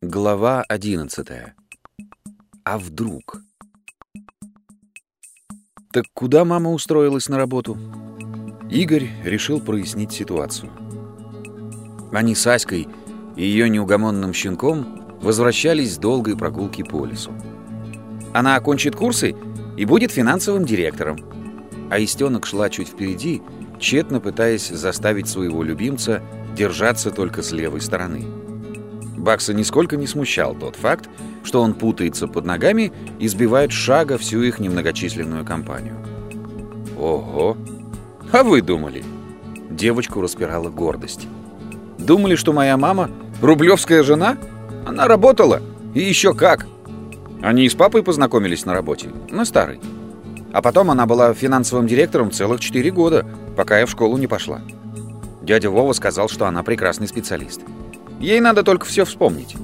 Глава 11. А вдруг? Так куда мама устроилась на работу? Игорь решил прояснить ситуацию. Они с Аськой и ее неугомонным щенком возвращались с долгой прогулки по лесу. Она окончит курсы и будет финансовым директором. А Истенок шла чуть впереди, тщетно пытаясь заставить своего любимца держаться только с левой стороны. Бакса нисколько не смущал тот факт, что он путается под ногами и сбивает шага всю их немногочисленную компанию. Ого! А вы думали? Девочку распирала гордость. Думали, что моя мама рублевская жена? Она работала. И еще как. Они и с папой познакомились на работе, на старой. А потом она была финансовым директором целых 4 года, пока я в школу не пошла. Дядя Вова сказал, что она прекрасный специалист. Ей надо только все вспомнить.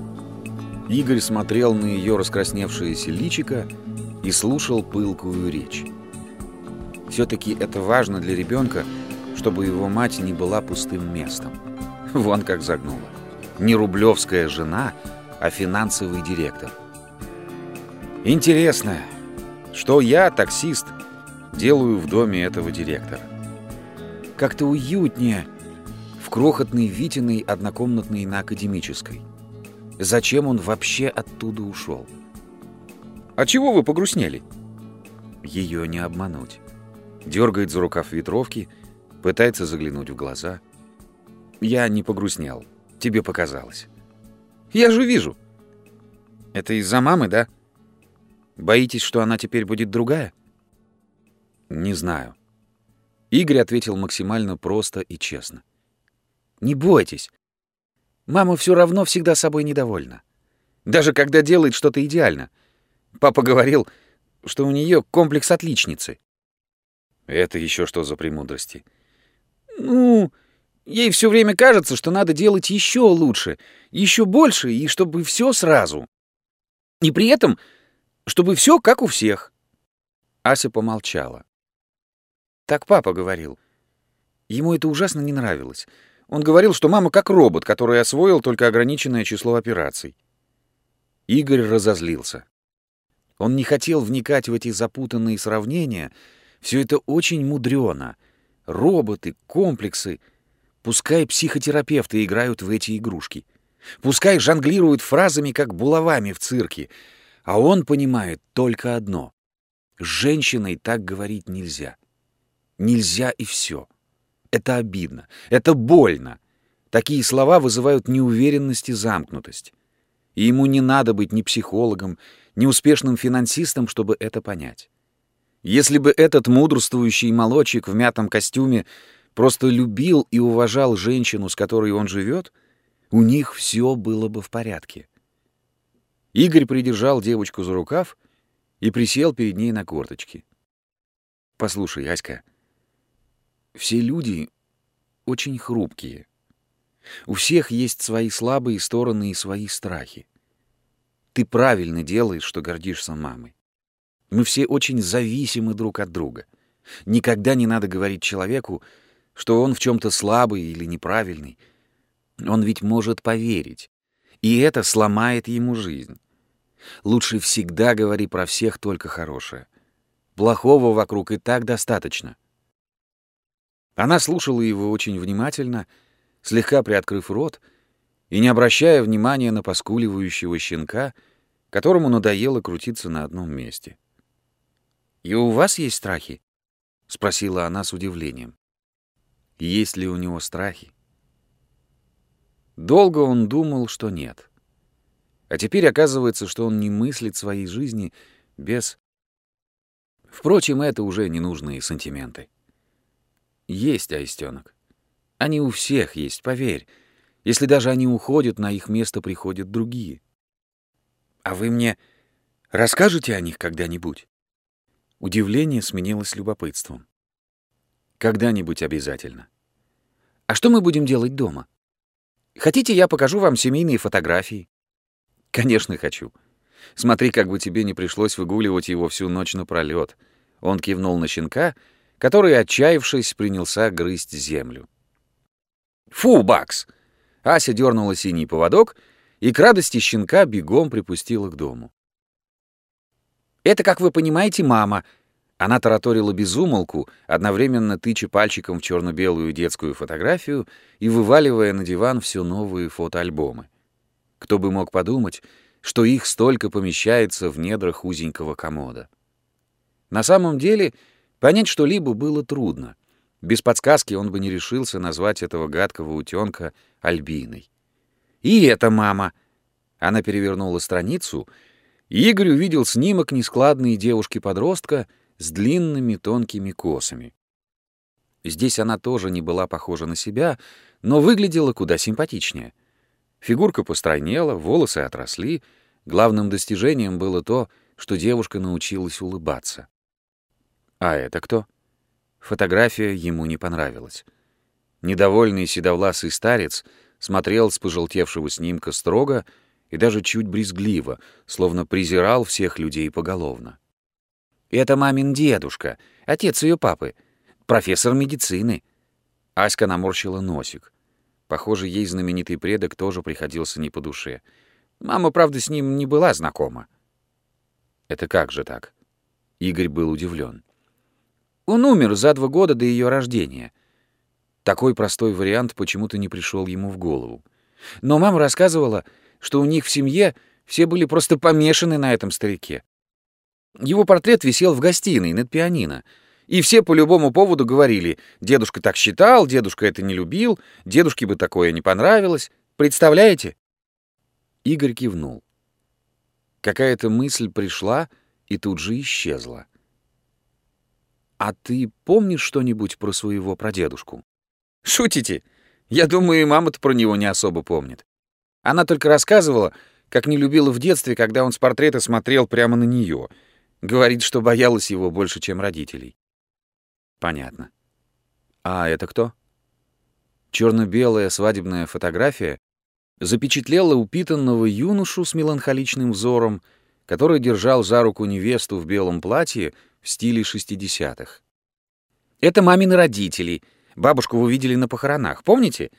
Игорь смотрел на ее раскрасневшееся личико и слушал пылкую речь. Все-таки это важно для ребенка, чтобы его мать не была пустым местом. Вон как загнула. Не рублевская жена, а финансовый директор. Интересно, что я, таксист, делаю в доме этого директора? Как-то уютнее, крохотной Витиной однокомнатной на Академической. Зачем он вообще оттуда ушел? «А чего вы погрустнели?» Ее не обмануть. Дергает за рукав ветровки, пытается заглянуть в глаза. «Я не погрустнел. Тебе показалось». «Я же вижу». «Это из-за мамы, да? Боитесь, что она теперь будет другая?» «Не знаю». Игорь ответил максимально просто и честно. Не бойтесь. Мама все равно всегда собой недовольна. Даже когда делает что-то идеально. Папа говорил, что у нее комплекс отличницы. Это еще что за премудрости? Ну, ей все время кажется, что надо делать еще лучше, еще больше, и чтобы все сразу. И при этом, чтобы все как у всех. Ася помолчала. Так папа говорил. Ему это ужасно не нравилось. Он говорил, что мама как робот, который освоил только ограниченное число операций. Игорь разозлился. Он не хотел вникать в эти запутанные сравнения. Все это очень мудрено. Роботы, комплексы. Пускай психотерапевты играют в эти игрушки. Пускай жонглируют фразами, как булавами в цирке. А он понимает только одно. С женщиной так говорить нельзя. Нельзя и все. Это обидно. Это больно. Такие слова вызывают неуверенность и замкнутость. И ему не надо быть ни психологом, ни успешным финансистом, чтобы это понять. Если бы этот мудрствующий молочек в мятом костюме просто любил и уважал женщину, с которой он живет, у них все было бы в порядке. Игорь придержал девочку за рукав и присел перед ней на корточки. «Послушай, Аська, все люди очень хрупкие. У всех есть свои слабые стороны и свои страхи. Ты правильно делаешь, что гордишься мамой. Мы все очень зависимы друг от друга. Никогда не надо говорить человеку, что он в чем-то слабый или неправильный. Он ведь может поверить, и это сломает ему жизнь. Лучше всегда говори про всех только хорошее. Плохого вокруг и так достаточно. Она слушала его очень внимательно, слегка приоткрыв рот и не обращая внимания на поскуливающего щенка, которому надоело крутиться на одном месте. «И у вас есть страхи?» — спросила она с удивлением. «Есть ли у него страхи?» Долго он думал, что нет. А теперь оказывается, что он не мыслит своей жизни без... Впрочем, это уже ненужные сантименты. Есть, аистенок. Они у всех есть, поверь. Если даже они уходят, на их место приходят другие. А вы мне расскажете о них когда-нибудь? Удивление сменилось любопытством. Когда-нибудь обязательно. А что мы будем делать дома? Хотите, я покажу вам семейные фотографии? Конечно, хочу. Смотри, как бы тебе не пришлось выгуливать его всю ночь напролёт. Он кивнул на щенка — который, отчаявшись, принялся грызть землю. «Фу, Бакс!» Ася дернула синий поводок, и к радости щенка бегом припустила к дому. «Это, как вы понимаете, мама», она тараторила безумолку, одновременно тыча пальчиком в черно-белую детскую фотографию и вываливая на диван все новые фотоальбомы. Кто бы мог подумать, что их столько помещается в недрах узенького комода. На самом деле, понять что-либо было трудно. Без подсказки он бы не решился назвать этого гадкого утенка Альбиной. «И это мама!» Она перевернула страницу, и Игорь увидел снимок нескладной девушки-подростка — с длинными тонкими косами. Здесь она тоже не была похожа на себя, но выглядела куда симпатичнее. Фигурка постройнела, волосы отросли. Главным достижением было то, что девушка научилась улыбаться. А это кто? Фотография ему не понравилась. Недовольный седовласый старец смотрел с пожелтевшего снимка строго и даже чуть брезгливо, словно презирал всех людей поголовно. Это мамин дедушка, отец ее папы, профессор медицины. Аська наморщила носик. Похоже, ей знаменитый предок тоже приходился не по душе. Мама, правда, с ним не была знакома. Это как же так? Игорь был удивлен. Он умер за два года до ее рождения. Такой простой вариант почему-то не пришел ему в голову. Но мама рассказывала, что у них в семье все были просто помешаны на этом старике. Его портрет висел в гостиной над пианино. И все по любому поводу говорили, дедушка так считал, дедушка это не любил, дедушке бы такое не понравилось. Представляете? Игорь кивнул. Какая-то мысль пришла и тут же исчезла. «А ты помнишь что-нибудь про своего прадедушку?» «Шутите? Я думаю, и мама-то про него не особо помнит. Она только рассказывала, как не любила в детстве, когда он с портрета смотрел прямо на нее — Говорит, что боялась его больше, чем родителей. Понятно. А это кто? Черно-белая свадебная фотография запечатлела упитанного юношу с меланхоличным взором, который держал за руку невесту в белом платье в стиле шестидесятых. Это мамины родители. Бабушку вы видели на похоронах, помните?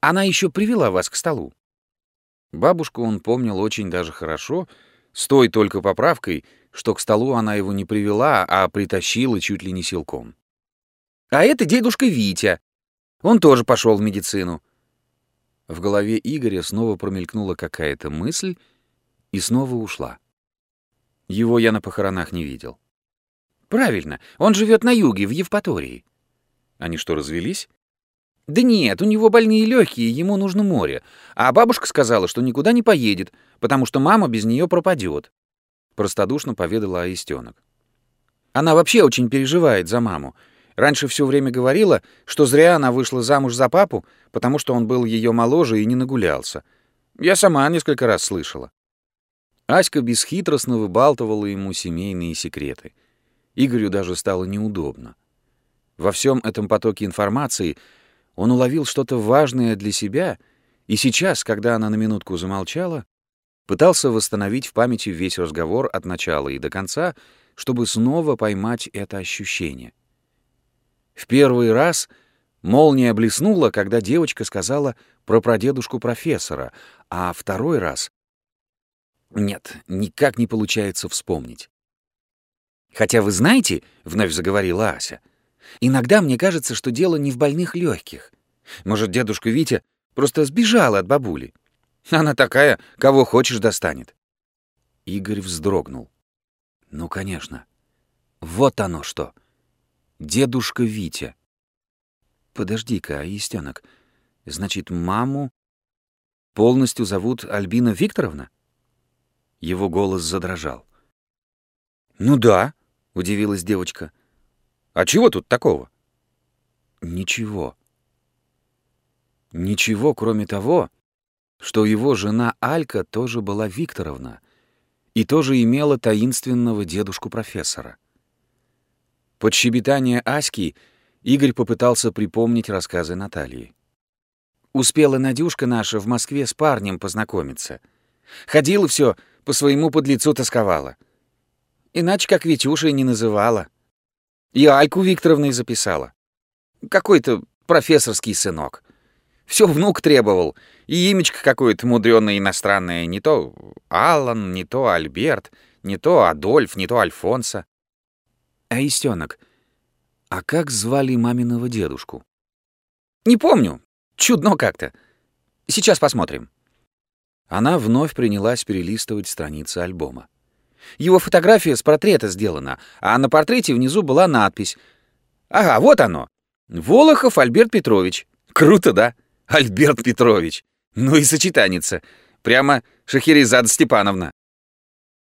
Она еще привела вас к столу. Бабушку он помнил очень даже хорошо, с той только поправкой — что к столу она его не привела, а притащила чуть ли не силком. «А это дедушка Витя. Он тоже пошел в медицину». В голове Игоря снова промелькнула какая-то мысль и снова ушла. Его я на похоронах не видел. «Правильно, он живет на юге, в Евпатории». «Они что, развелись?» «Да нет, у него больные легкие, ему нужно море. А бабушка сказала, что никуда не поедет, потому что мама без нее пропадет простодушно поведала Аистенок. Она вообще очень переживает за маму. Раньше все время говорила, что зря она вышла замуж за папу, потому что он был ее моложе и не нагулялся. Я сама несколько раз слышала. Аська бесхитростно выбалтывала ему семейные секреты. Игорю даже стало неудобно. Во всем этом потоке информации он уловил что-то важное для себя, и сейчас, когда она на минутку замолчала, Пытался восстановить в памяти весь разговор от начала и до конца, чтобы снова поймать это ощущение. В первый раз молния блеснула, когда девочка сказала про прадедушку профессора, а второй раз... Нет, никак не получается вспомнить. «Хотя вы знаете, — вновь заговорила Ася, — иногда мне кажется, что дело не в больных легких. Может, дедушка Витя просто сбежал от бабули. Она такая, кого хочешь, достанет. Игорь вздрогнул. Ну, конечно. Вот оно что. Дедушка Витя. Подожди-ка, Аистенок. Значит, маму полностью зовут Альбина Викторовна? Его голос задрожал. «Ну да», — удивилась девочка. «А чего тут такого?» «Ничего. Ничего, кроме того, что его жена Алька тоже была Викторовна и тоже имела таинственного дедушку-профессора. Под щебетание Аськи Игорь попытался припомнить рассказы Натальи. Успела Надюшка наша в Москве с парнем познакомиться. Ходила все, по своему подлецу тосковала. Иначе как Витюша и не называла. И Альку Викторовной записала. Какой-то профессорский сынок. Все внук требовал. И имечко какое-то мудреное иностранное. Не то Аллан, не то Альберт, не то Адольф, не то Альфонсо. А истенок, а как звали маминого дедушку? Не помню. Чудно как-то. Сейчас посмотрим. Она вновь принялась перелистывать страницы альбома. Его фотография с портрета сделана, а на портрете внизу была надпись. Ага, вот оно. Волохов Альберт Петрович. Круто, да? Альберт Петрович. Ну и сочетаница. Прямо Шахерезада Степановна.